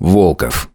Волков.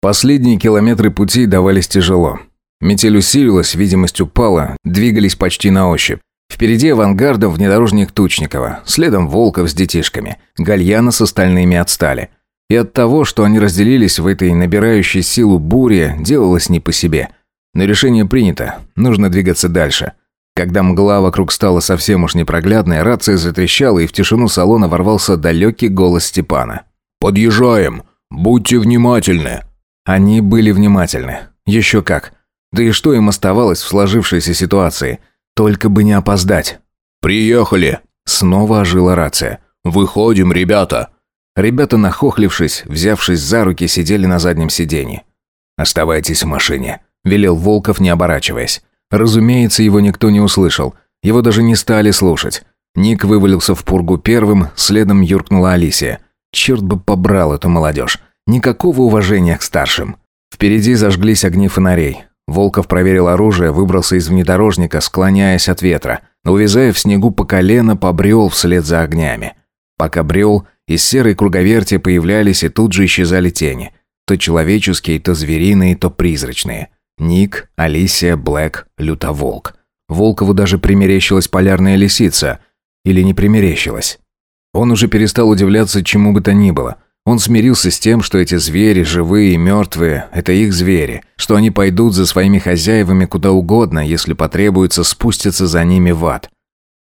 Последние километры пути давались тяжело. Метель усилилась, видимость упала, двигались почти на ощупь. Впереди авангарда внедорожник Тучникова, следом Волков с детишками. Гальяна с остальными отстали. И от того, что они разделились в этой набирающей силу буре, делалось не по себе. Но решение принято, нужно двигаться дальше. Когда мгла вокруг стала совсем уж непроглядной, рация затрещала, и в тишину салона ворвался далекий голос Степана. «Подъезжаем! «Будьте внимательны». Они были внимательны. Еще как. Да и что им оставалось в сложившейся ситуации? Только бы не опоздать. «Приехали!» Снова ожила рация. «Выходим, ребята!» Ребята, нахохлившись, взявшись за руки, сидели на заднем сиденье. «Оставайтесь в машине», — велел Волков, не оборачиваясь. Разумеется, его никто не услышал. Его даже не стали слушать. Ник вывалился в пургу первым, следом юркнула Алисия. Черт бы побрал эту молодежь. Никакого уважения к старшим. Впереди зажглись огни фонарей. Волков проверил оружие, выбрался из внедорожника, склоняясь от ветра. Увязая в снегу по колено, побрел вслед за огнями. Пока брел, из серой круговерти появлялись и тут же исчезали тени. То человеческие, то звериные, то призрачные. Ник, Алисия, Блэк, Лютоволк. Волкову даже примерещилась полярная лисица. Или не примерещилась. Он уже перестал удивляться чему бы то ни было. Он смирился с тем, что эти звери, живые и мертвые, это их звери, что они пойдут за своими хозяевами куда угодно, если потребуется спуститься за ними в ад.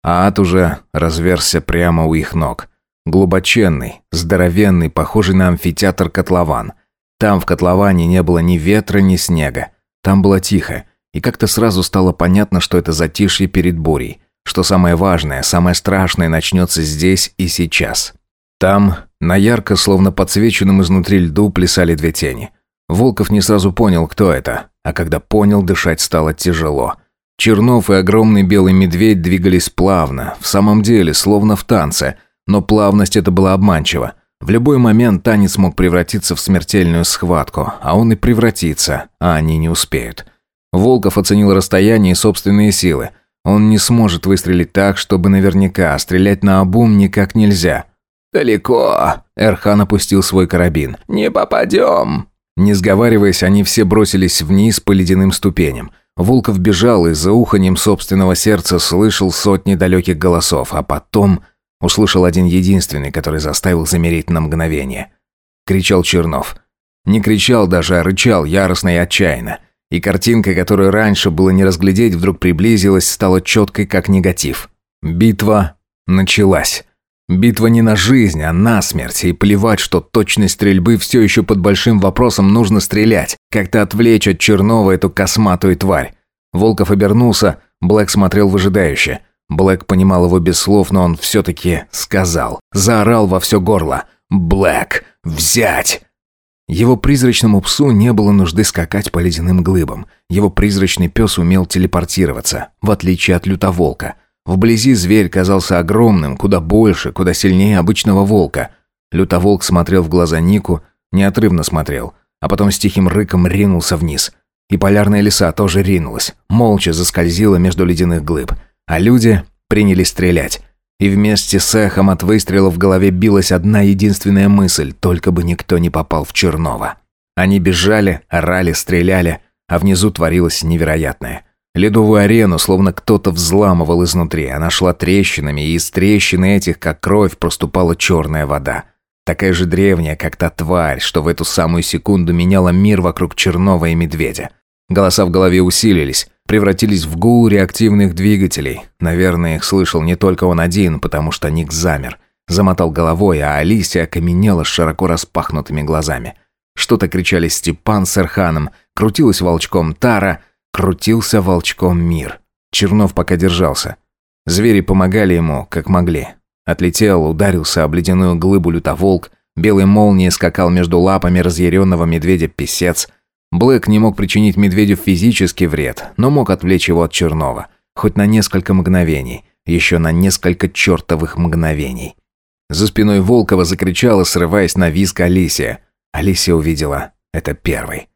А ад уже разверся прямо у их ног. Глубоченный, здоровенный, похожий на амфитеатр котлован. Там в котловане не было ни ветра, ни снега. Там было тихо, и как-то сразу стало понятно, что это затишье перед бурей – что самое важное, самое страшное начнется здесь и сейчас. Там, на ярко, словно подсвеченном изнутри льду, плясали две тени. Волков не сразу понял, кто это, а когда понял, дышать стало тяжело. Чернов и огромный белый медведь двигались плавно, в самом деле, словно в танце, но плавность это была обманчива. В любой момент танец мог превратиться в смертельную схватку, а он и превратится, а они не успеют. Волков оценил расстояние и собственные силы. Он не сможет выстрелить так, чтобы наверняка, стрелять на обум никак нельзя. «Далеко!» – Эрхан опустил свой карабин. «Не попадем!» Не сговариваясь, они все бросились вниз по ледяным ступеням. Волков бежал и за уханьем собственного сердца слышал сотни далеких голосов, а потом услышал один единственный, который заставил замереть на мгновение. Кричал Чернов. Не кричал даже, а рычал яростно и отчаянно. И картинка, которую раньше было не разглядеть, вдруг приблизилась, стала четкой, как негатив. Битва началась. Битва не на жизнь, а на смерть. И плевать, что точность стрельбы все еще под большим вопросом нужно стрелять. Как-то отвлечь от Чернова эту косматую тварь. Волков обернулся, Блэк смотрел выжидающе. Блэк понимал его без слов, но он все-таки сказал. Заорал во все горло. «Блэк! Взять!» Его призрачному псу не было нужды скакать по ледяным глыбам. Его призрачный пес умел телепортироваться, в отличие от лютоволка. Вблизи зверь казался огромным, куда больше, куда сильнее обычного волка. Лютоволк смотрел в глаза Нику, неотрывно смотрел, а потом с тихим рыком ринулся вниз. И полярная лиса тоже ринулась, молча заскользила между ледяных глыб. А люди принялись стрелять. И вместе с эхом от выстрела в голове билась одна единственная мысль, только бы никто не попал в Чернова. Они бежали, орали, стреляли, а внизу творилось невероятное. Ледовую арену словно кто-то взламывал изнутри, она шла трещинами, и из трещины этих, как кровь, проступала черная вода. Такая же древняя, как та тварь, что в эту самую секунду меняла мир вокруг Чернова и Медведя. Голоса в голове усилились превратились в гул реактивных двигателей. Наверное, их слышал не только он один, потому что Ник замер. Замотал головой, а Алисия окаменела с широко распахнутыми глазами. Что-то кричали Степан с Эрханом, крутилась волчком Тара, крутился волчком мир. Чернов пока держался. Звери помогали ему, как могли. Отлетел, ударился об ледяную глыбу лютоволк, белой молнией скакал между лапами разъяренного медведя-песец – Блэк не мог причинить Медведю физический вред, но мог отвлечь его от Черного, Хоть на несколько мгновений. Еще на несколько чертовых мгновений. За спиной Волкова закричала, срываясь на визг Алисия. Алисия увидела. Это первый.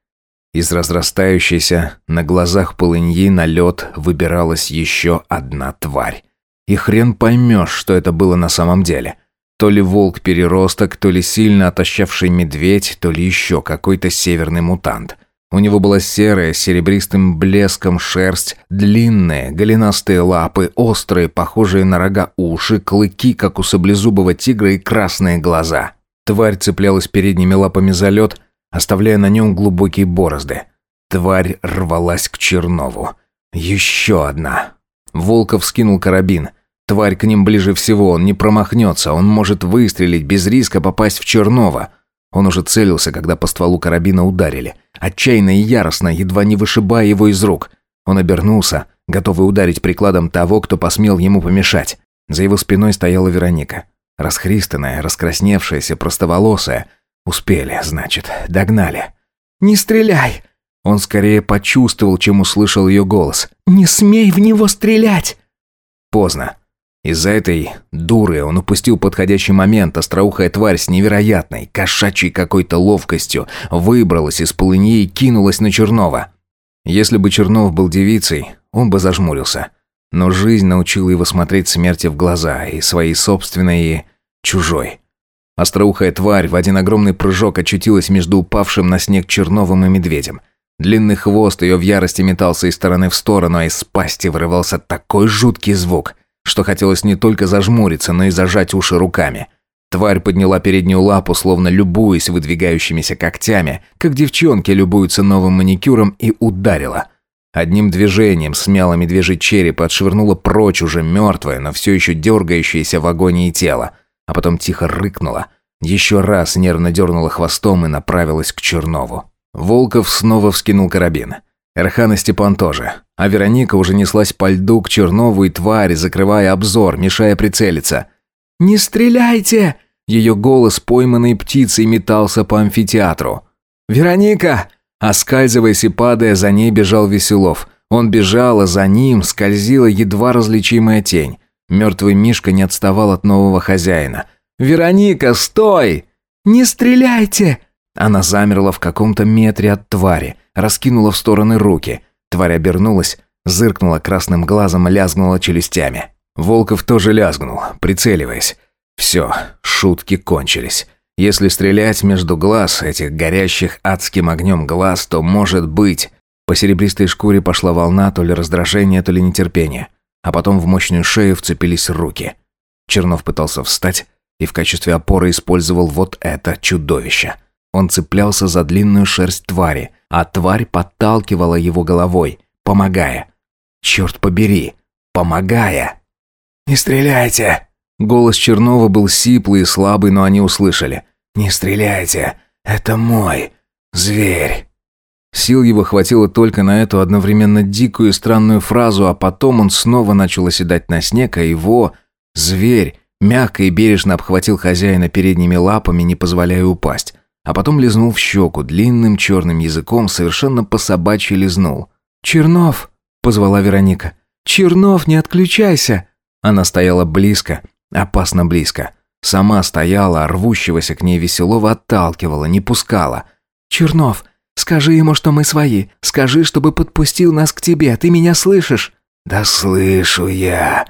Из разрастающейся на глазах полыньи на лед выбиралась еще одна тварь. И хрен поймешь, что это было на самом деле. То ли волк-переросток, то ли сильно отощавший медведь, то ли еще какой-то северный мутант. У него была серая, серебристым блеском шерсть, длинные, голенастые лапы, острые, похожие на рога уши, клыки, как у саблезубого тигра, и красные глаза. Тварь цеплялась передними лапами за лед, оставляя на нем глубокие борозды. Тварь рвалась к Чернову. Еще одна. Волков скинул карабин – Тварь к ним ближе всего, он не промахнется, он может выстрелить без риска попасть в Чернова. Он уже целился, когда по стволу карабина ударили. Отчаянно и яростно, едва не вышибая его из рук. Он обернулся, готовый ударить прикладом того, кто посмел ему помешать. За его спиной стояла Вероника. Расхристанная, раскрасневшаяся, простоволосая. Успели, значит, догнали. «Не стреляй!» Он скорее почувствовал, чем услышал ее голос. «Не смей в него стрелять!» Поздно. Из-за этой дуры он упустил подходящий момент. Остроухая тварь с невероятной, кошачьей какой-то ловкостью выбралась из полыньи и кинулась на Чернова. Если бы Чернов был девицей, он бы зажмурился. Но жизнь научила его смотреть смерти в глаза, и своей собственной, и чужой. Остроухая тварь в один огромный прыжок очутилась между упавшим на снег Черновым и Медведем. Длинный хвост ее в ярости метался из стороны в сторону, а из пасти вырывался такой жуткий звук – что хотелось не только зажмуриться, но и зажать уши руками. Тварь подняла переднюю лапу, словно любуясь выдвигающимися когтями, как девчонки любуются новым маникюром, и ударила. Одним движением смяла медвежий череп и отшвырнула прочь уже мертвое, но все еще дергающееся в агонии тело. А потом тихо рыкнула. Еще раз нервно дернула хвостом и направилась к Чернову. Волков снова вскинул карабин. Эрхан и Степан тоже. А Вероника уже неслась по льду к черновой твари, закрывая обзор, мешая прицелиться. «Не стреляйте!» Ее голос пойманной птицей метался по амфитеатру. «Вероника!» Оскальзываясь и падая, за ней бежал Веселов. Он бежал, а за ним скользила едва различимая тень. Мертвый Мишка не отставал от нового хозяина. «Вероника, стой!» «Не стреляйте!» Она замерла в каком-то метре от твари раскинула в стороны руки. Тварь обернулась, зыркнула красным глазом, лязгнула челюстями. Волков тоже лязгнул, прицеливаясь. Все, шутки кончились. Если стрелять между глаз, этих горящих адским огнем глаз, то может быть... По серебристой шкуре пошла волна то ли раздражения, то ли нетерпения. А потом в мощную шею вцепились руки. Чернов пытался встать и в качестве опоры использовал вот это чудовище. Он цеплялся за длинную шерсть твари, а тварь подталкивала его головой, помогая. «Черт побери! Помогая!» «Не стреляйте!» Голос Чернова был сиплый и слабый, но они услышали. «Не стреляйте! Это мой зверь!» Сил его хватило только на эту одновременно дикую и странную фразу, а потом он снова начал оседать на снег, а его зверь мягко и бережно обхватил хозяина передними лапами, не позволяя упасть а потом лизнул в щеку длинным черным языком, совершенно по-собачьи лизнул. «Чернов!» — позвала Вероника. «Чернов, не отключайся!» Она стояла близко, опасно близко. Сама стояла, а рвущегося к ней веселого отталкивала, не пускала. «Чернов, скажи ему, что мы свои. Скажи, чтобы подпустил нас к тебе. Ты меня слышишь?» «Да слышу я!»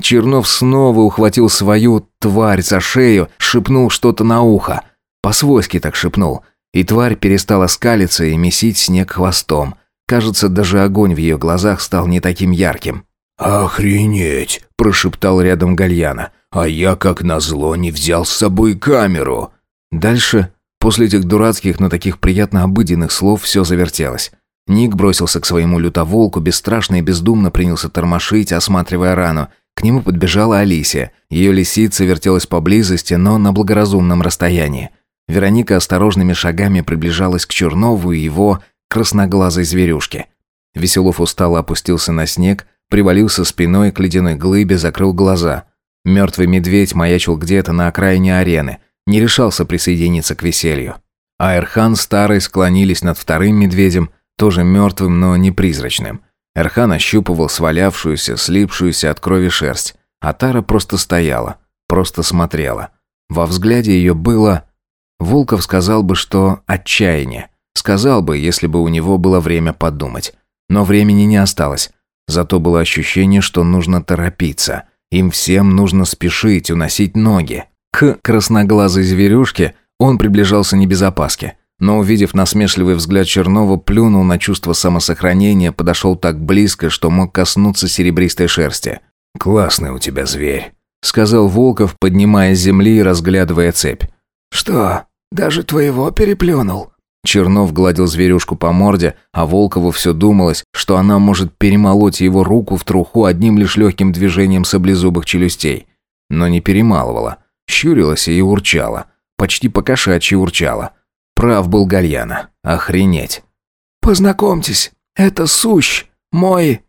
Чернов снова ухватил свою тварь за шею, шепнул что-то на ухо. По-свойски так шепнул. И тварь перестала скалиться и месить снег хвостом. Кажется, даже огонь в ее глазах стал не таким ярким. «Охренеть!» – прошептал рядом Гальяна. «А я, как назло, не взял с собой камеру!» Дальше, после этих дурацких, но таких приятно обыденных слов, все завертелось. Ник бросился к своему лютоволку, бесстрашно и бездумно принялся тормошить, осматривая рану. К нему подбежала Алисия. Ее лисица вертелась поблизости, но на благоразумном расстоянии. Вероника осторожными шагами приближалась к Чернову и его красноглазой зверюшке. Веселов устало опустился на снег, привалился спиной к ледяной глыбе, закрыл глаза. Мертвый медведь маячил где-то на окраине арены, не решался присоединиться к веселью. Аэрхан с старый склонились над вторым медведем, тоже мертвым, но не призрачным. Эрхан ощупывал свалявшуюся, слипшуюся от крови шерсть, а Тара просто стояла, просто смотрела. Во взгляде ее было Волков сказал бы, что отчаяние. Сказал бы, если бы у него было время подумать. Но времени не осталось. Зато было ощущение, что нужно торопиться. Им всем нужно спешить, уносить ноги. К красноглазой зверюшке он приближался не без опаски. Но, увидев насмешливый взгляд Чернова, плюнул на чувство самосохранения, подошел так близко, что мог коснуться серебристой шерсти. «Классный у тебя зверь», — сказал Волков, поднимая с земли и разглядывая цепь. «Что?» Даже твоего переплюнул». Чернов гладил зверюшку по морде, а Волкову все думалось, что она может перемолоть его руку в труху одним лишь легким движением саблезубых челюстей. Но не перемалывала. Щурилась и урчала. Почти покошачьи урчала. Прав был Гальяна. Охренеть. «Познакомьтесь, это Сущ, мой...»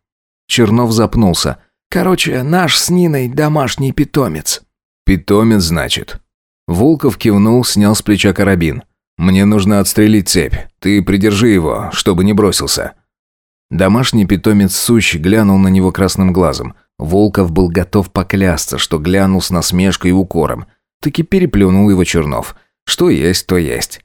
Чернов запнулся. «Короче, наш с Ниной домашний питомец». «Питомец, значит?» Волков кивнул, снял с плеча карабин. «Мне нужно отстрелить цепь. Ты придержи его, чтобы не бросился». Домашний питомец Сущ глянул на него красным глазом. Волков был готов поклясться, что глянул с насмешкой и укором. Таки переплюнул его Чернов. Что есть, то есть.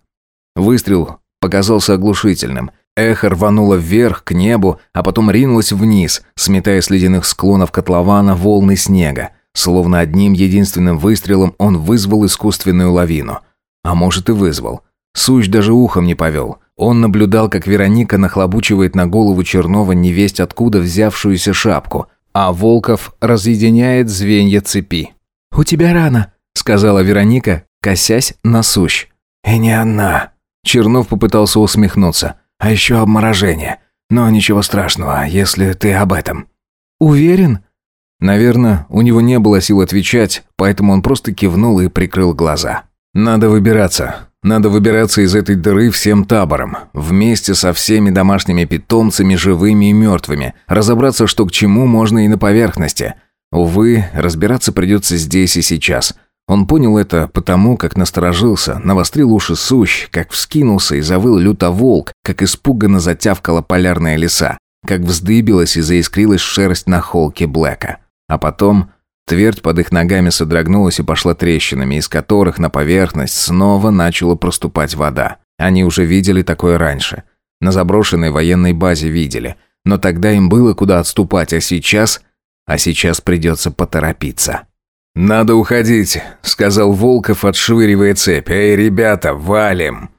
Выстрел показался оглушительным. Эхо рвануло вверх, к небу, а потом ринулось вниз, сметая с ледяных склонов котлована волны снега. Словно одним единственным выстрелом он вызвал искусственную лавину. А может и вызвал. Сущ даже ухом не повел. Он наблюдал, как Вероника нахлобучивает на голову Чернова невесть откуда взявшуюся шапку, а Волков разъединяет звенья цепи. «У тебя рана», — сказала Вероника, косясь на сущ. «И не она». Чернов попытался усмехнуться. «А еще обморожение. Но ничего страшного, если ты об этом». «Уверен?» Наверное, у него не было сил отвечать, поэтому он просто кивнул и прикрыл глаза. «Надо выбираться. Надо выбираться из этой дыры всем табором. Вместе со всеми домашними питомцами, живыми и мертвыми. Разобраться, что к чему, можно и на поверхности. Увы, разбираться придется здесь и сейчас». Он понял это потому, как насторожился, навострил уши сущ, как вскинулся и завыл лютоволк, как испуганно затявкала полярная лиса, как вздыбилась и заискрилась шерсть на холке Блэка. А потом твердь под их ногами содрогнулась и пошла трещинами, из которых на поверхность снова начала проступать вода. Они уже видели такое раньше. На заброшенной военной базе видели. Но тогда им было куда отступать, а сейчас... А сейчас придется поторопиться. «Надо уходить», — сказал Волков, отшвыривая цепь. «Эй, ребята, валим!»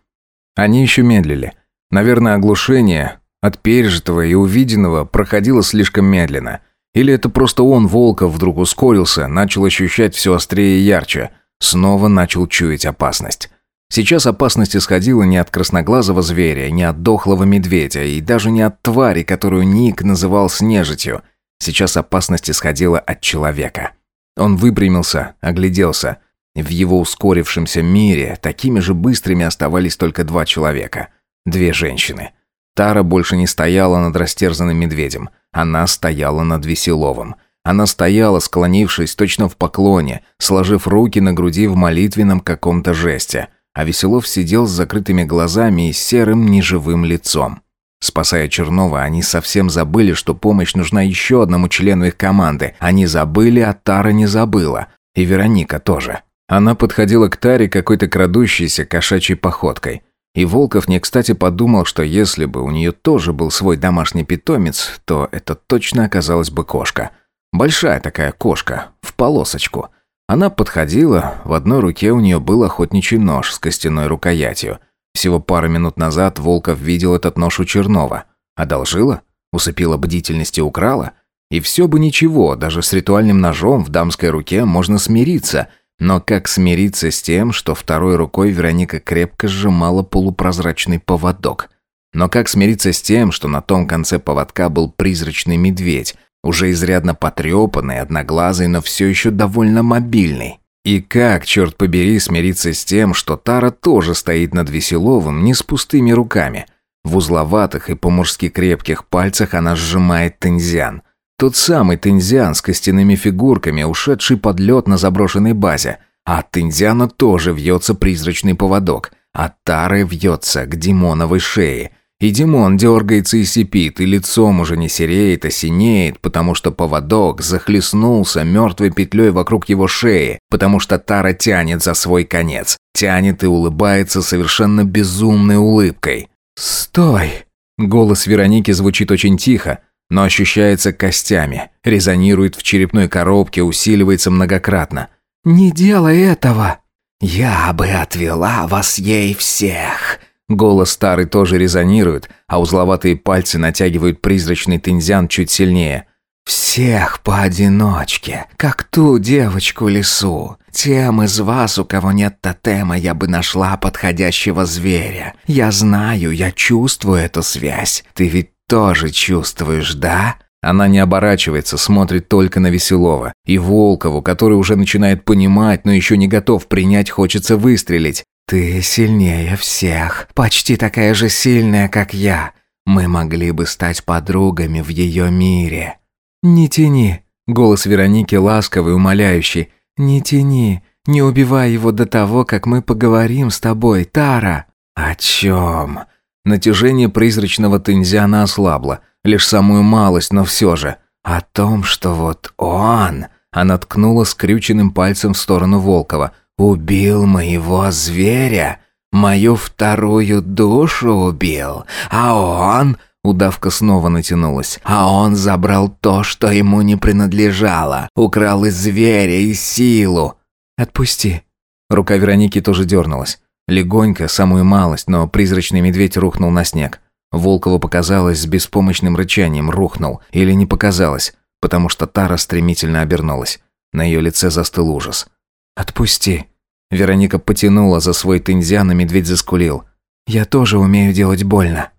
Они еще медлили. Наверное, оглушение от пережитого и увиденного проходило слишком медленно. Или это просто он, Волков, вдруг ускорился, начал ощущать все острее и ярче. Снова начал чуять опасность. Сейчас опасность исходила не от красноглазого зверя, не от дохлого медведя и даже не от твари, которую Ник называл снежитью. Сейчас опасность исходила от человека. Он выпрямился, огляделся. В его ускорившемся мире такими же быстрыми оставались только два человека. Две женщины. Тара больше не стояла над растерзанным медведем – она стояла над Веселовым. Она стояла, склонившись точно в поклоне, сложив руки на груди в молитвенном каком-то жесте. А Веселов сидел с закрытыми глазами и серым неживым лицом. Спасая Чернова, они совсем забыли, что помощь нужна еще одному члену их команды. Они забыли, а Тара не забыла. И Вероника тоже. Она подходила к Таре какой-то крадущейся кошачьей походкой. И Волков не кстати подумал, что если бы у нее тоже был свой домашний питомец, то это точно оказалась бы кошка. Большая такая кошка, в полосочку. Она подходила, в одной руке у нее был охотничий нож с костяной рукоятью. Всего пару минут назад Волков видел этот нож у Чернова. Одолжила? Усыпила бдительность и украла? И все бы ничего, даже с ритуальным ножом в дамской руке можно смириться – но как смириться с тем, что второй рукой Вероника крепко сжимала полупрозрачный поводок? Но как смириться с тем, что на том конце поводка был призрачный медведь, уже изрядно потрепанный, одноглазый, но все еще довольно мобильный? И как, черт побери, смириться с тем, что Тара тоже стоит над Веселовым не с пустыми руками? В узловатых и по-мужски крепких пальцах она сжимает тензян. Тот самый Тензиан с костяными фигурками, ушедший под лед на заброшенной базе. А от Тензиана тоже вьется призрачный поводок. а Тары вьется к Димоновой шее. И Димон дергается и сипит, и лицом уже не сереет, а синеет, потому что поводок захлестнулся мертвой петлей вокруг его шеи, потому что Тара тянет за свой конец. Тянет и улыбается совершенно безумной улыбкой. «Стой!» Голос Вероники звучит очень тихо, но ощущается костями, резонирует в черепной коробке, усиливается многократно. «Не делай этого!» «Я бы отвела вас ей всех!» Голос старый тоже резонирует, а узловатые пальцы натягивают призрачный тензян чуть сильнее. «Всех поодиночке, как ту девочку лесу. Тем из вас, у кого нет тотема, я бы нашла подходящего зверя. Я знаю, я чувствую эту связь. Ты ведь тоже чувствуешь, да?» Она не оборачивается, смотрит только на Веселова. И Волкову, который уже начинает понимать, но еще не готов принять, хочется выстрелить. «Ты сильнее всех. Почти такая же сильная, как я. Мы могли бы стать подругами в ее мире». «Не тяни». Голос Вероники ласковый, умоляющий. «Не тяни. Не убивай его до того, как мы поговорим с тобой, Тара». «О чем?» Натяжение призрачного тензиана ослабло. Лишь самую малость, но все же. О том, что вот он... Она ткнула скрюченным пальцем в сторону Волкова. «Убил моего зверя! Мою вторую душу убил! А он...» Удавка снова натянулась. «А он забрал то, что ему не принадлежало. Украл и зверя, и силу!» «Отпусти!» Рука Вероники тоже дернулась. Легонько, самую малость, но призрачный медведь рухнул на снег. Волкову показалось, с беспомощным рычанием рухнул, или не показалось, потому что Тара стремительно обернулась. На ее лице застыл ужас. «Отпусти!» Вероника потянула за свой тынзян, и медведь заскулил. «Я тоже умею делать больно».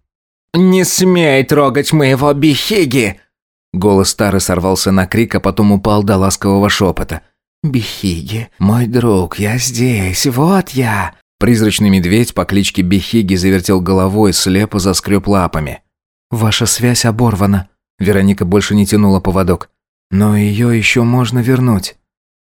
«Не смей трогать моего бихиги!» Голос Тары сорвался на крик, а потом упал до ласкового шепота. «Бихиги, мой друг, я здесь, вот я! Призрачный медведь по кличке Бехиги завертел головой, слепо заскреб лапами. «Ваша связь оборвана». Вероника больше не тянула поводок. «Но ее еще можно вернуть».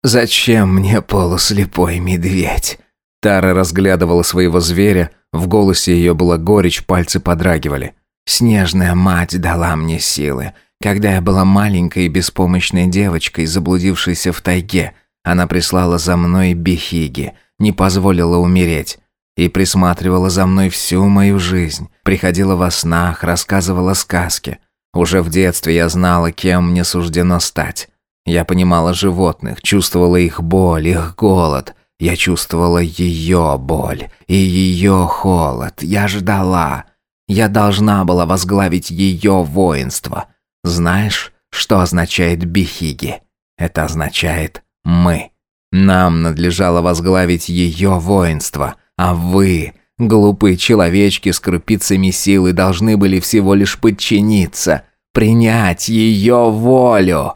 «Зачем мне полуслепой медведь?» Тара разглядывала своего зверя, в голосе ее была горечь, пальцы подрагивали. «Снежная мать дала мне силы. Когда я была маленькой и беспомощной девочкой, заблудившейся в тайге, она прислала за мной бихиги не позволила умереть. И присматривала за мной всю мою жизнь. Приходила во снах, рассказывала сказки. Уже в детстве я знала, кем мне суждено стать. Я понимала животных, чувствовала их боль, их голод. Я чувствовала ее боль и ее холод. Я ждала. Я должна была возглавить ее воинство. Знаешь, что означает бихиги? Это означает «мы». Нам надлежало возглавить ее воинство, а вы, глупые человечки с крупицами силы, должны были всего лишь подчиниться, принять ее волю».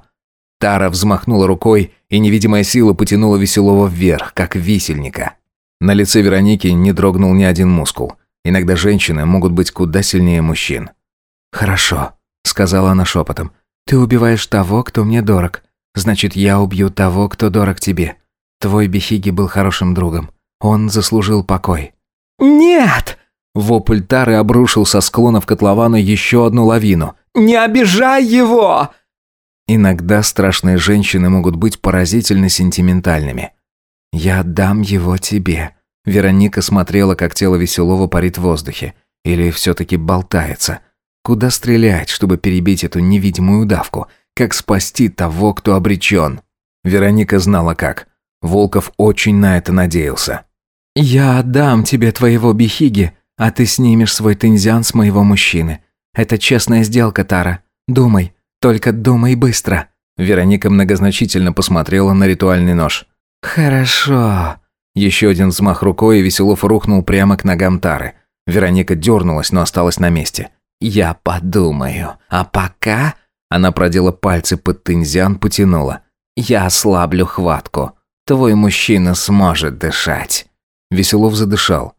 Тара взмахнула рукой, и невидимая сила потянула веселого вверх, как висельника. На лице Вероники не дрогнул ни один мускул. Иногда женщины могут быть куда сильнее мужчин. «Хорошо», — сказала она шепотом. «Ты убиваешь того, кто мне дорог. Значит, я убью того, кто дорог тебе. Твой Бихиги был хорошим другом. Он заслужил покой». «Нет!» Вопль Тары обрушил со склонов котлована еще одну лавину. «Не обижай его!» Иногда страшные женщины могут быть поразительно сентиментальными. «Я отдам его тебе». Вероника смотрела, как тело Веселова парит в воздухе. Или все-таки болтается. Куда стрелять, чтобы перебить эту невидимую давку? Как спасти того, кто обречен? Вероника знала как. Волков очень на это надеялся. «Я отдам тебе твоего бихиги, а ты снимешь свой тензян с моего мужчины. Это честная сделка, Тара. Думай, только думай быстро». Вероника многозначительно посмотрела на ритуальный нож. «Хорошо». Еще один взмах рукой, и Веселов рухнул прямо к ногам Тары. Вероника дернулась, но осталась на месте. «Я подумаю. А пока...» Она продела пальцы под тынзян, потянула. «Я ослаблю хватку». Твой мужчина сможет дышать». Веселов задышал.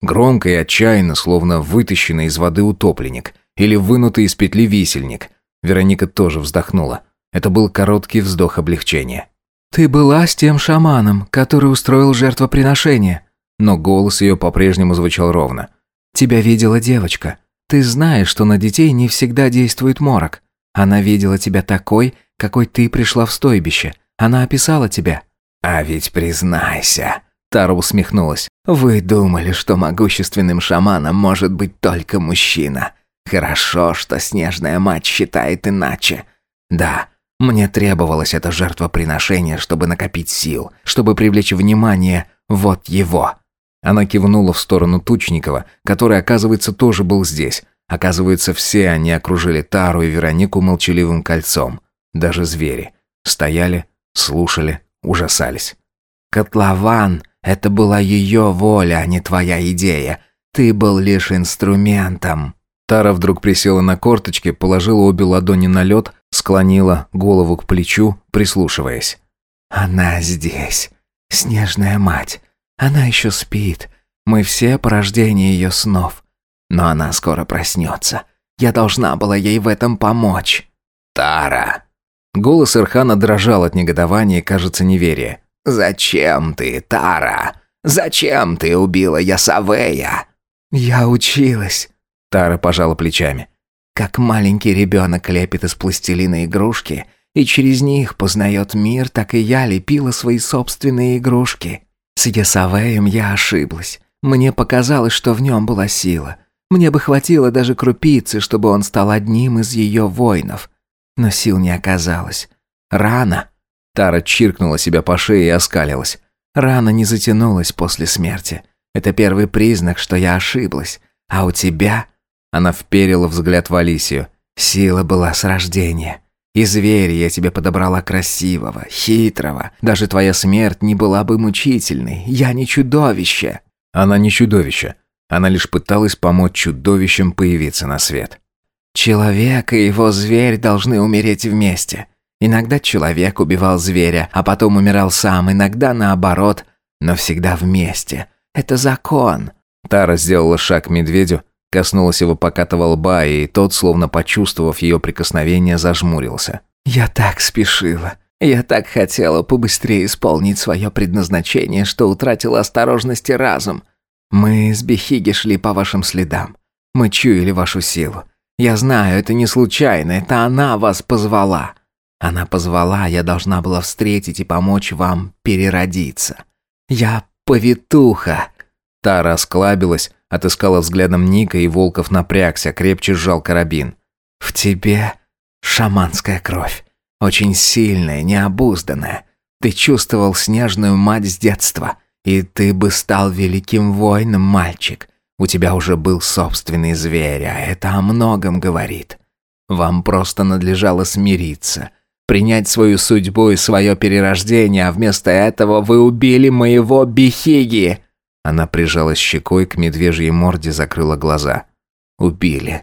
Громко и отчаянно, словно вытащенный из воды утопленник или вынутый из петли висельник. Вероника тоже вздохнула. Это был короткий вздох облегчения. «Ты была с тем шаманом, который устроил жертвоприношение». Но голос ее по-прежнему звучал ровно. «Тебя видела девочка. Ты знаешь, что на детей не всегда действует морок. Она видела тебя такой, какой ты пришла в стойбище. Она описала тебя. «А ведь признайся», — Тару усмехнулась, — «вы думали, что могущественным шаманом может быть только мужчина. Хорошо, что снежная мать считает иначе. Да, мне требовалось это жертвоприношение, чтобы накопить сил, чтобы привлечь внимание вот его». Она кивнула в сторону Тучникова, который, оказывается, тоже был здесь. Оказывается, все они окружили Тару и Веронику молчаливым кольцом. Даже звери. Стояли, слушали, ужасались. «Котлован, это была ее воля, а не твоя идея. Ты был лишь инструментом». Тара вдруг присела на корточки, положила обе ладони на лед, склонила голову к плечу, прислушиваясь. «Она здесь. Снежная мать. Она еще спит. Мы все порождение ее снов. Но она скоро проснется. Я должна была ей в этом помочь». «Тара!» Голос Эрхана дрожал от негодования и, кажется, неверия. «Зачем ты, Тара? Зачем ты убила Ясавея?» «Я училась», — Тара пожала плечами. «Как маленький ребенок лепит из пластилина игрушки и через них познает мир, так и я лепила свои собственные игрушки. С Ясавеем я ошиблась. Мне показалось, что в нем была сила. Мне бы хватило даже крупицы, чтобы он стал одним из ее воинов но сил не оказалось. Рана. Тара чиркнула себя по шее и оскалилась. Рана не затянулась после смерти. Это первый признак, что я ошиблась. А у тебя...» Она вперила взгляд в Алисию. «Сила была с рождения. И зверь я тебе подобрала красивого, хитрого. Даже твоя смерть не была бы мучительной. Я не чудовище». «Она не чудовище. Она лишь пыталась помочь чудовищам появиться на свет». Человек и его зверь должны умереть вместе. Иногда человек убивал зверя, а потом умирал сам, иногда наоборот, но всегда вместе. Это закон. Тара сделала шаг к медведю, коснулась его покатого лба, и тот, словно почувствовав ее прикосновение, зажмурился. «Я так спешила. Я так хотела побыстрее исполнить свое предназначение, что утратила осторожность и разум. Мы с Бехиги шли по вашим следам. Мы чуяли вашу силу. Я знаю, это не случайно, это она вас позвала. Она позвала, я должна была встретить и помочь вам переродиться. Я повитуха. Та расклабилась, отыскала взглядом Ника, и Волков напрягся, крепче сжал карабин. В тебе шаманская кровь, очень сильная, необузданная. Ты чувствовал снежную мать с детства, и ты бы стал великим воином, мальчик. У тебя уже был собственный зверь, а это о многом говорит. Вам просто надлежало смириться, принять свою судьбу и свое перерождение, а вместо этого вы убили моего Бехиги. Она прижалась щекой к медвежьей морде, закрыла глаза. «Убили.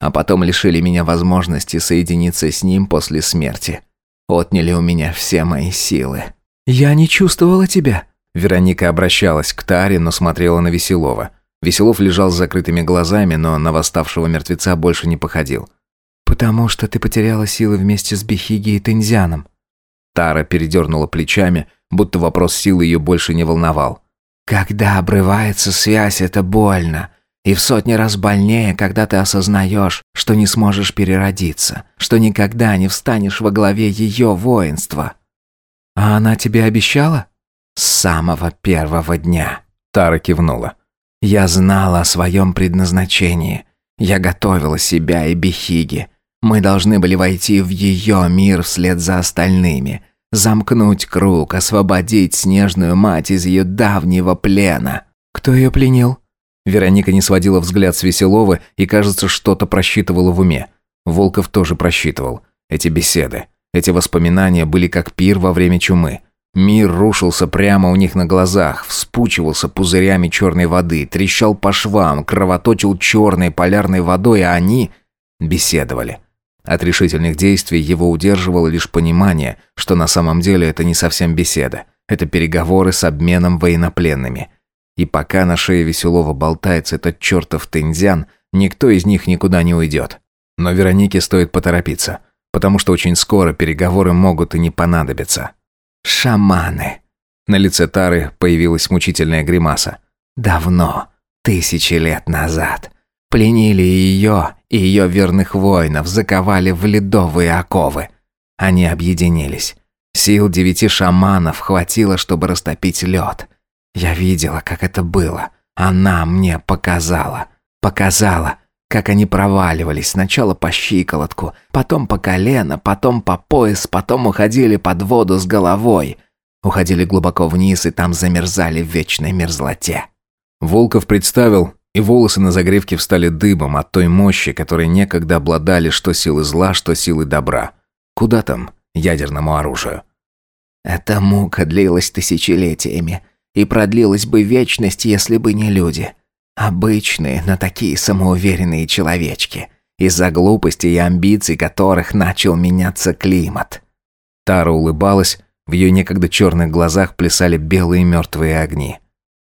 А потом лишили меня возможности соединиться с ним после смерти. Отняли у меня все мои силы». «Я не чувствовала тебя», Вероника обращалась к Таре, но смотрела на Веселова. Веселов лежал с закрытыми глазами, но на восставшего мертвеца больше не походил. «Потому что ты потеряла силы вместе с Бехиги и Тензианом». Тара передернула плечами, будто вопрос силы ее больше не волновал. «Когда обрывается связь, это больно. И в сотни раз больнее, когда ты осознаешь, что не сможешь переродиться, что никогда не встанешь во главе ее воинства». «А она тебе обещала?» «С самого первого дня», — Тара кивнула. Я знала о своем предназначении. Я готовила себя и Бехиги. Мы должны были войти в ее мир вслед за остальными. Замкнуть круг, освободить снежную мать из ее давнего плена. Кто ее пленил? Вероника не сводила взгляд с Веселова и, кажется, что-то просчитывала в уме. Волков тоже просчитывал. Эти беседы, эти воспоминания были как пир во время чумы. Мир рушился прямо у них на глазах, вспучивался пузырями черной воды, трещал по швам, кровоточил черной полярной водой, а они беседовали. От решительных действий его удерживало лишь понимание, что на самом деле это не совсем беседа. Это переговоры с обменом военнопленными. И пока на шее веселого болтается этот чертов тензян, никто из них никуда не уйдет. Но Веронике стоит поторопиться, потому что очень скоро переговоры могут и не понадобиться. Шаманы. На лице Тары появилась мучительная гримаса. Давно, тысячи лет назад. Пленили ее и ее верных воинов, заковали в ледовые оковы. Они объединились. Сил девяти шаманов хватило, чтобы растопить лед. Я видела, как это было. Она мне показала. Показала, как они проваливались сначала по щиколотку, потом по колено, потом по пояс, потом уходили под воду с головой. Уходили глубоко вниз и там замерзали в вечной мерзлоте. Волков представил, и волосы на загривке встали дыбом от той мощи, которой некогда обладали что силы зла, что силы добра. Куда там ядерному оружию? Эта мука длилась тысячелетиями и продлилась бы вечность, если бы не люди. Обычные, но такие самоуверенные человечки, из-за глупости и амбиций которых начал меняться климат. Тара улыбалась, в ее некогда черных глазах плясали белые мертвые огни.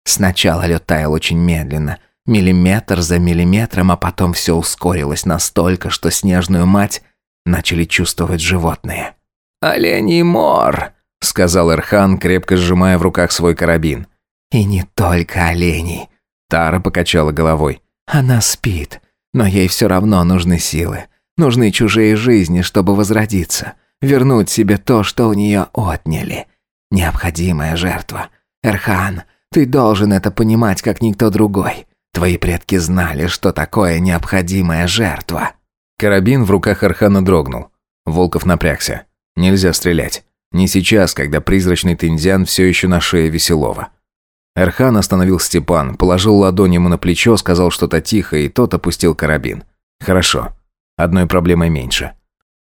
Сначала лед таял очень медленно, миллиметр за миллиметром, а потом все ускорилось настолько, что снежную мать начали чувствовать животные. «Оленей мор!» — сказал Эрхан, крепко сжимая в руках свой карабин. «И не только оленей», Тара покачала головой. «Она спит, но ей все равно нужны силы. Нужны чужие жизни, чтобы возродиться. Вернуть себе то, что у нее отняли. Необходимая жертва. Эрхан, ты должен это понимать, как никто другой. Твои предки знали, что такое необходимая жертва». Карабин в руках Эрхана дрогнул. Волков напрягся. Нельзя стрелять. Не сейчас, когда призрачный тензян все еще на шее Веселова. Эрхан остановил Степан, положил ладонь ему на плечо, сказал что-то тихо, и тот опустил карабин. «Хорошо. Одной проблемой меньше».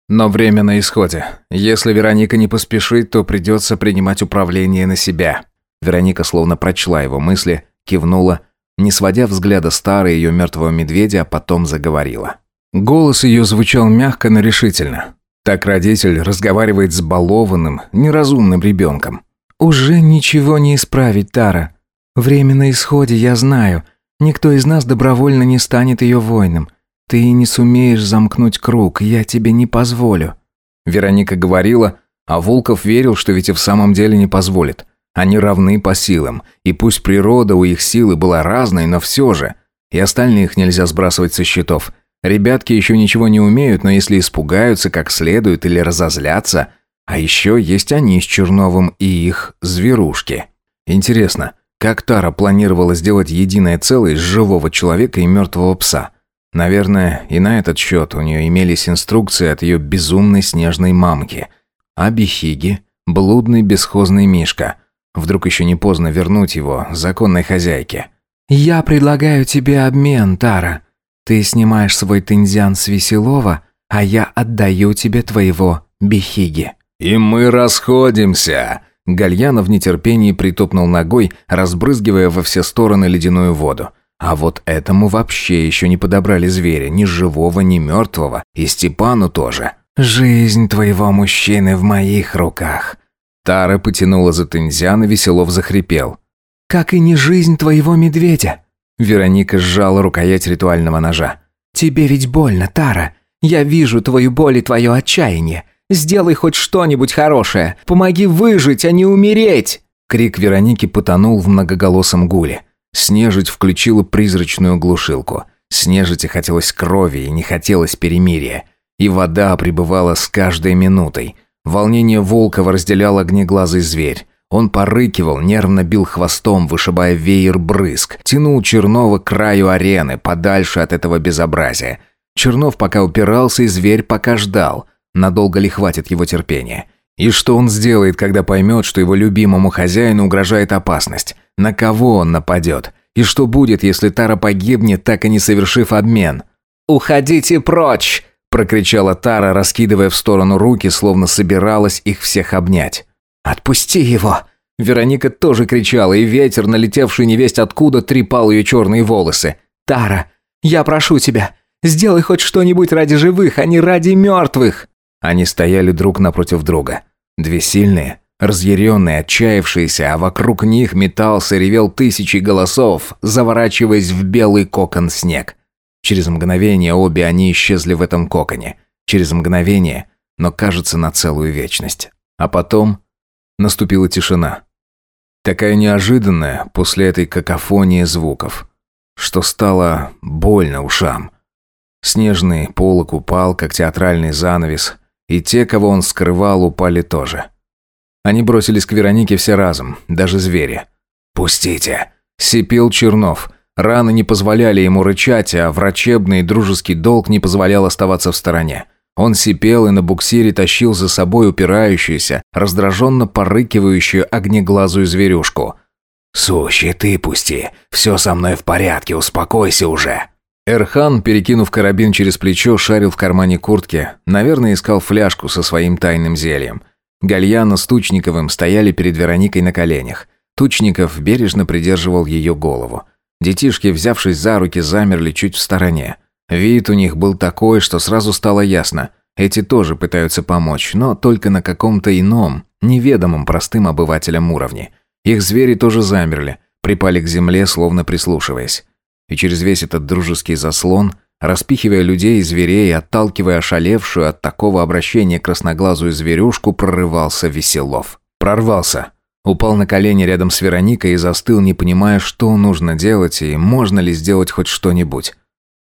Но время на исходе. Если Вероника не поспешит, то придется принимать управление на себя. Вероника словно прочла его мысли, кивнула, не сводя взгляда старой ее мертвого медведя, а потом заговорила. Голос ее звучал мягко, но решительно. Так родитель разговаривает с балованным, неразумным ребенком. «Уже ничего не исправить, Тара. Время на исходе, я знаю. Никто из нас добровольно не станет ее воином. Ты не сумеешь замкнуть круг, я тебе не позволю». Вероника говорила, а Волков верил, что ведь и в самом деле не позволит. Они равны по силам, и пусть природа у их силы была разной, но все же. И остальных нельзя сбрасывать со счетов. Ребятки еще ничего не умеют, но если испугаются как следует или разозлятся... А еще есть они с Черновым и их зверушки. Интересно, как Тара планировала сделать единое целое из живого человека и мертвого пса? Наверное, и на этот счет у нее имелись инструкции от ее безумной снежной мамки. Абихиги, блудный бесхозный Мишка. Вдруг еще не поздно вернуть его законной хозяйке. «Я предлагаю тебе обмен, Тара. Ты снимаешь свой тензян с веселого, а я отдаю тебе твоего Бихиги». «И мы расходимся!» Гальянов в нетерпении притопнул ногой, разбрызгивая во все стороны ледяную воду. А вот этому вообще еще не подобрали зверя, ни живого, ни мертвого, и Степану тоже. «Жизнь твоего мужчины в моих руках!» Тара потянула за Тензян и Веселов захрипел. «Как и не жизнь твоего медведя!» Вероника сжала рукоять ритуального ножа. «Тебе ведь больно, Тара. Я вижу твою боль и твое отчаяние. Сделай хоть что-нибудь хорошее. Помоги выжить, а не умереть!» Крик Вероники потонул в многоголосом гуле. Снежить включила призрачную глушилку. Снежите хотелось крови и не хотелось перемирия. И вода пребывала с каждой минутой. Волнение Волкова разделял огнеглазый зверь. Он порыкивал, нервно бил хвостом, вышибая веер брызг, тянул Чернова к краю арены, подальше от этого безобразия. Чернов пока упирался, и зверь пока ждал – надолго ли хватит его терпения. И что он сделает, когда поймет, что его любимому хозяину угрожает опасность? На кого он нападет? И что будет, если Тара погибнет, так и не совершив обмен? «Уходите прочь!» – прокричала Тара, раскидывая в сторону руки, словно собиралась их всех обнять. «Отпусти его!» Вероника тоже кричала, и ветер, налетевший невесть откуда, трепал ее черные волосы. «Тара, я прошу тебя, сделай хоть что-нибудь ради живых, а не ради мертвых!» Они стояли друг напротив друга. Две сильные, разъяренные, отчаявшиеся, а вокруг них метался, ревел тысячи голосов, заворачиваясь в белый кокон снег. Через мгновение обе они исчезли в этом коконе. Через мгновение, но кажется на целую вечность. А потом наступила тишина. Такая неожиданная после этой какофонии звуков, что стало больно ушам. Снежный полок упал, как театральный занавес, и те, кого он скрывал, упали тоже. Они бросились к Веронике все разом, даже звери. «Пустите!» – сипел Чернов. Раны не позволяли ему рычать, а врачебный и дружеский долг не позволял оставаться в стороне. Он сипел и на буксире тащил за собой упирающуюся, раздраженно порыкивающую огнеглазую зверюшку. «Сущий, ты пусти! Все со мной в порядке, успокойся уже!» Эрхан, перекинув карабин через плечо, шарил в кармане куртки. Наверное, искал фляжку со своим тайным зельем. Гальяна с Тучниковым стояли перед Вероникой на коленях. Тучников бережно придерживал ее голову. Детишки, взявшись за руки, замерли чуть в стороне. Вид у них был такой, что сразу стало ясно. Эти тоже пытаются помочь, но только на каком-то ином, неведомом простым обывателям уровне. Их звери тоже замерли, припали к земле, словно прислушиваясь. И через весь этот дружеский заслон, распихивая людей и зверей, отталкивая ошалевшую от такого обращения красноглазую зверюшку, прорывался Веселов. Прорвался. Упал на колени рядом с Вероникой и застыл, не понимая, что нужно делать и можно ли сделать хоть что-нибудь.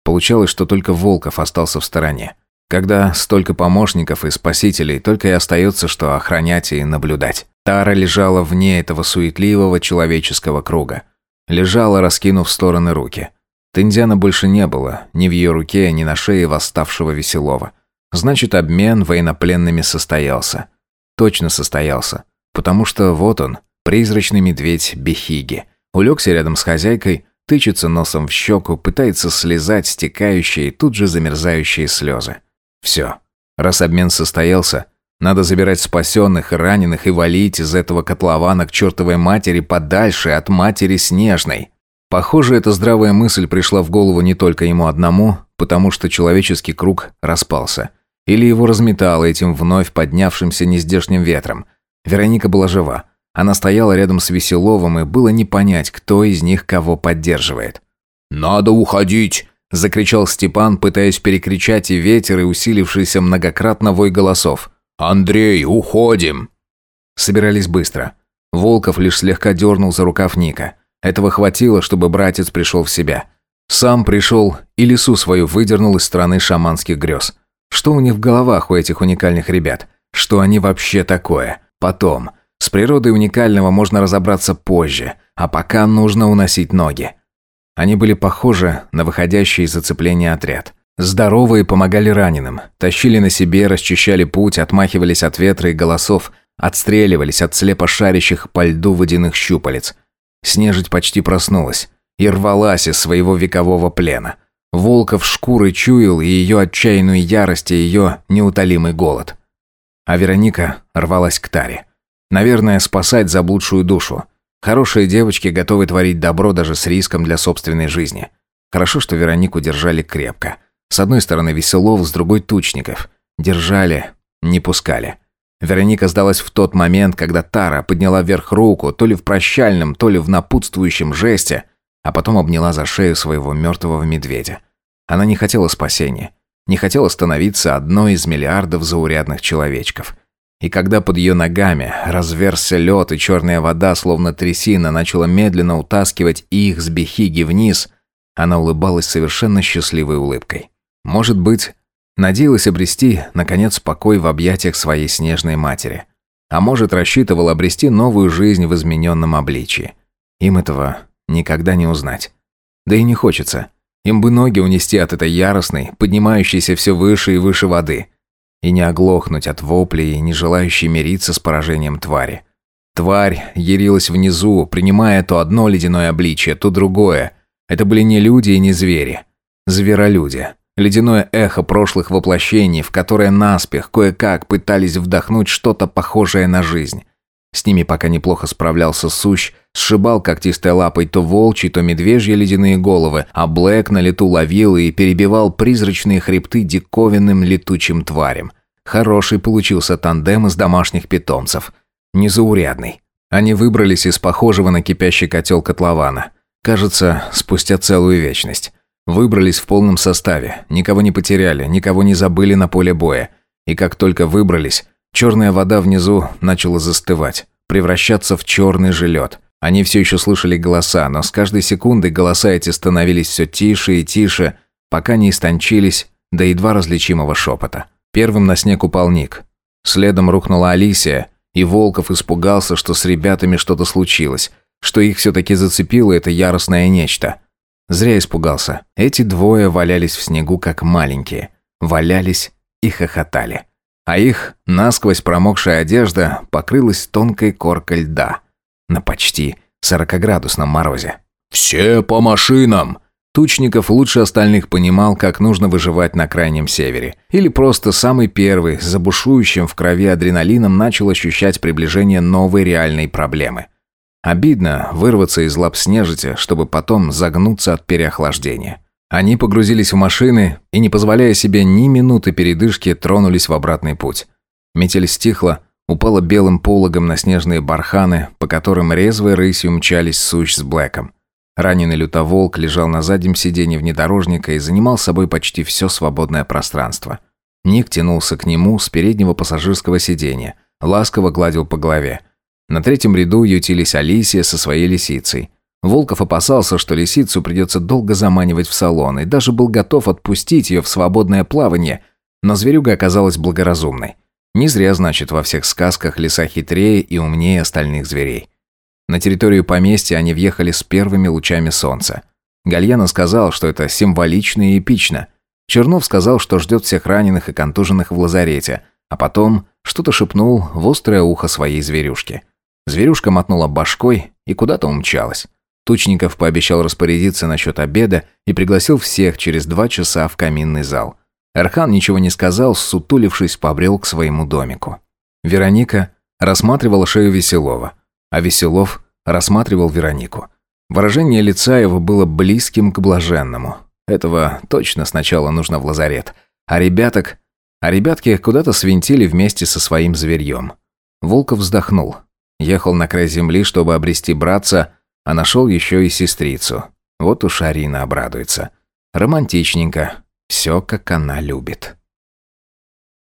Получалось, что только Волков остался в стороне. Когда столько помощников и спасителей, только и остается, что охранять и наблюдать. Тара лежала вне этого суетливого человеческого круга. Лежала, раскинув в стороны руки. Тиндиана больше не было, ни в ее руке, ни на шее восставшего веселого. Значит, обмен военнопленными состоялся. Точно состоялся. Потому что вот он, призрачный медведь Бехиги. Улегся рядом с хозяйкой, тычется носом в щеку, пытается слезать стекающие тут же замерзающие слезы. Все. Раз обмен состоялся, надо забирать спасенных, раненых и валить из этого котлована к чертовой матери подальше от матери Снежной. Похоже, эта здравая мысль пришла в голову не только ему одному, потому что человеческий круг распался. Или его разметало этим вновь поднявшимся нездешним ветром. Вероника была жива. Она стояла рядом с Веселовым, и было не понять, кто из них кого поддерживает. «Надо уходить!» – закричал Степан, пытаясь перекричать и ветер, и усилившийся многократно вой голосов – «Андрей, уходим!» Собирались быстро. Волков лишь слегка дернул за рукав Ника. Этого хватило, чтобы братец пришел в себя. Сам пришел и лесу свою выдернул из страны шаманских грез. Что у них в головах у этих уникальных ребят? Что они вообще такое? Потом. С природой уникального можно разобраться позже, а пока нужно уносить ноги. Они были похожи на выходящий из зацепления отряд. Здоровые помогали раненым, тащили на себе, расчищали путь, отмахивались от ветра и голосов, отстреливались от слепо шарящих по льду водяных щупалец. Снежить почти проснулась и рвалась из своего векового плена. Волков шкуры чуял и ее отчаянную ярость, и ее неутолимый голод. А Вероника рвалась к Таре. Наверное, спасать заблудшую душу. Хорошие девочки готовы творить добро даже с риском для собственной жизни. Хорошо, что Веронику держали крепко – с одной стороны Веселов, с другой Тучников. Держали, не пускали. Вероника сдалась в тот момент, когда Тара подняла вверх руку, то ли в прощальном, то ли в напутствующем жесте, а потом обняла за шею своего мертвого медведя. Она не хотела спасения, не хотела становиться одной из миллиардов заурядных человечков – и когда под ее ногами разверзся лед и черная вода, словно трясина, начала медленно утаскивать их с бехиги вниз, она улыбалась совершенно счастливой улыбкой. Может быть, надеялась обрести, наконец, покой в объятиях своей снежной матери. А может, рассчитывал обрести новую жизнь в измененном обличии. Им этого никогда не узнать. Да и не хочется. Им бы ноги унести от этой яростной, поднимающейся все выше и выше воды. И не оглохнуть от воплей, не желающей мириться с поражением твари. Тварь ярилась внизу, принимая то одно ледяное обличие, то другое. Это были не люди и не звери. Зверолюди. Ледяное эхо прошлых воплощений, в которое наспех кое-как пытались вдохнуть что-то похожее на жизнь. С ними пока неплохо справлялся Сущ, сшибал когтистой лапой то волчьи, то медвежьи ледяные головы, а Блэк на лету ловил и перебивал призрачные хребты диковинным летучим тварям. Хороший получился тандем из домашних питомцев. Незаурядный. Они выбрались из похожего на кипящий котел котлована. Кажется, спустя целую вечность. Выбрались в полном составе, никого не потеряли, никого не забыли на поле боя. И как только выбрались, черная вода внизу начала застывать, превращаться в черный же лед. Они все еще слышали голоса, но с каждой секундой голоса эти становились все тише и тише, пока не истончились до едва различимого шепота. Первым на снег упал Ник. Следом рухнула Алисия, и Волков испугался, что с ребятами что-то случилось, что их все-таки зацепило это яростное нечто – Зря испугался. Эти двое валялись в снегу, как маленькие. Валялись и хохотали. А их насквозь промокшая одежда покрылась тонкой коркой льда. На почти сорокоградусном морозе. «Все по машинам!» Тучников лучше остальных понимал, как нужно выживать на Крайнем Севере. Или просто самый первый, забушующим в крови адреналином, начал ощущать приближение новой реальной проблемы. Обидно вырваться из лап снежити, чтобы потом загнуться от переохлаждения. Они погрузились в машины и, не позволяя себе ни минуты передышки, тронулись в обратный путь. Метель стихла, упала белым пологом на снежные барханы, по которым резвой рысью мчались Сущ с Блэком. Раненый лютоволк лежал на заднем сиденье внедорожника и занимал собой почти все свободное пространство. Ник тянулся к нему с переднего пассажирского сиденья, ласково гладил по голове – на третьем ряду ютились Алисия со своей лисицей. Волков опасался, что лисицу придется долго заманивать в салон, и даже был готов отпустить ее в свободное плавание, но зверюга оказалась благоразумной. Не зря, значит, во всех сказках лиса хитрее и умнее остальных зверей. На территорию поместья они въехали с первыми лучами солнца. Гальяна сказал, что это символично и эпично. Чернов сказал, что ждет всех раненых и контуженных в лазарете, а потом что-то шепнул в острое ухо своей зверюшки. Зверюшка мотнула башкой и куда-то умчалась. Тучников пообещал распорядиться насчет обеда и пригласил всех через два часа в каминный зал. Архан ничего не сказал, сутулившись, побрел к своему домику. Вероника рассматривала шею Веселова, а Веселов рассматривал Веронику. Выражение лица его было близким к блаженному. Этого точно сначала нужно в лазарет. А ребяток... А ребятки куда-то свинтили вместе со своим зверьем. Волков вздохнул. Ехал на край земли, чтобы обрести братца, а нашел еще и сестрицу. Вот уж Арина обрадуется. Романтичненько. Все, как она любит.